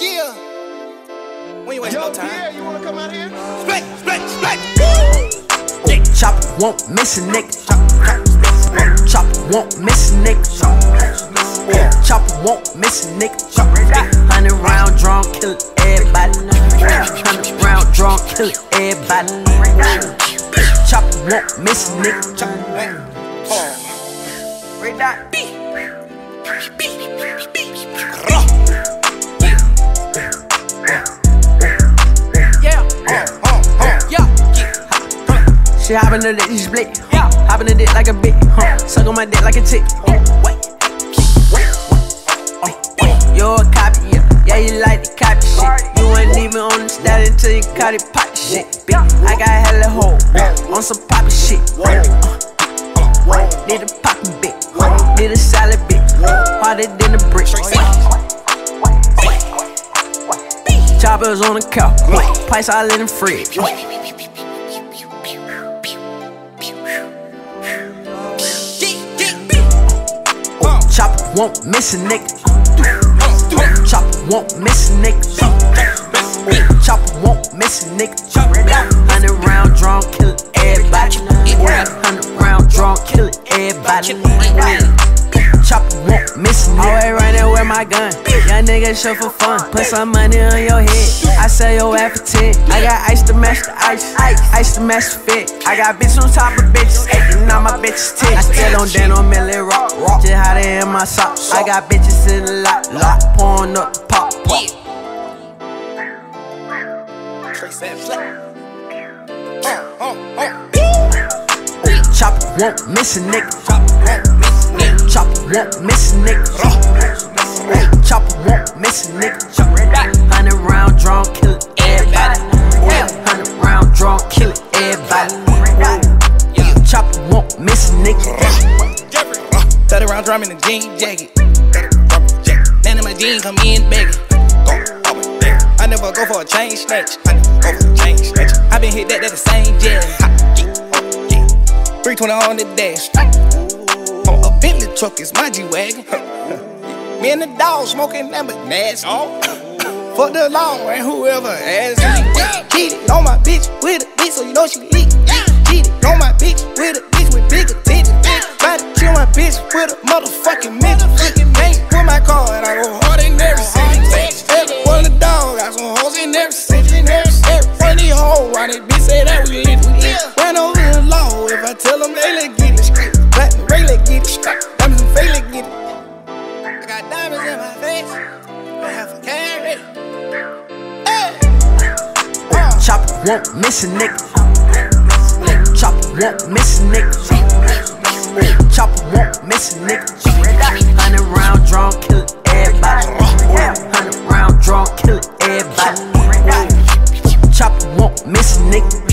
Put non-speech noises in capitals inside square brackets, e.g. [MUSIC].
Yeah. When you wasting Yo, no time. Pierre, you wanna come out here? Split, split, split. Chopper won't miss a nigga. Chopper won't miss a nigga. Chopper won't miss a nigga. Hundred round drum, kill everybody. Hundred round drum, kill everybody. Chopper won't miss a nigga. Right that beat. Yeah, She hoppin' the dick, she split. Yeah. Hoppin' the dick like a bitch. Huh. Suck on my dick like a tick. Yeah. Wait. Uh, You a copy, yeah. Yeah, you like the copy shit. You ain't even on the stat until you caught it pop shit. Bitch, I got hella hoe on some poppin' shit. Uh, Need a poppin' bit. Need a salad bit. Harder than a brick. Choppers on the couch. Price all in the fridge. Chopper won't miss a nigga. Chopper won't miss a nigga. Chopper won't miss a nigga. Hundred round drum, kill running with my gun. Young nigga show for fun. Put some money on your head. I sell your 10. I got ice to match the ice. Ice to match the fit. I got bitch on top of bitches. And now my bitches tick. I still don't dance on Milly Rock. Just how they in my socks. I got bitches in the lot. Lot pouring up the pop. pop. Trace uh. Chopper won't miss a nigga. Chop, uh, miss, nigga. Chopper won't miss a nigga. Chopper won't miss a nigga. Hundred round drum, kill everybody. Hundred round drum, kill everybody. Chopper won't miss a nigga. 30 round drum in a jean jacket. Then in my jeans come in begging. Go, over there. I never go for a chain snatch. I never go for a chain snatch. I been hit that, that the same yeah, yeah. 320 on the dash. Oh, a Bentley truck is my G Wagon. Me and the dog smoking that but nasty. Oh. [COUGHS] Fuck the law and whoever asked me. Cheated on my bitch with a bitch, so you know she leak. Cheated on my bitch with a bitch with bigger titties. Try to kill my bitch with a motherfucking midget. Ain't with my car and I go hard in every city. Every one of the dog got some hoes in every city. Every one of these hoes around this bitch say that we lit. Ran over the law if I tell them they let won't miss a nigga. Chopper won't miss a nigga. Chopper won't miss a nigga. Hundred round drunk, kill everybody. Hundred round drunk, kill everybody. Chopper won't miss a nigga.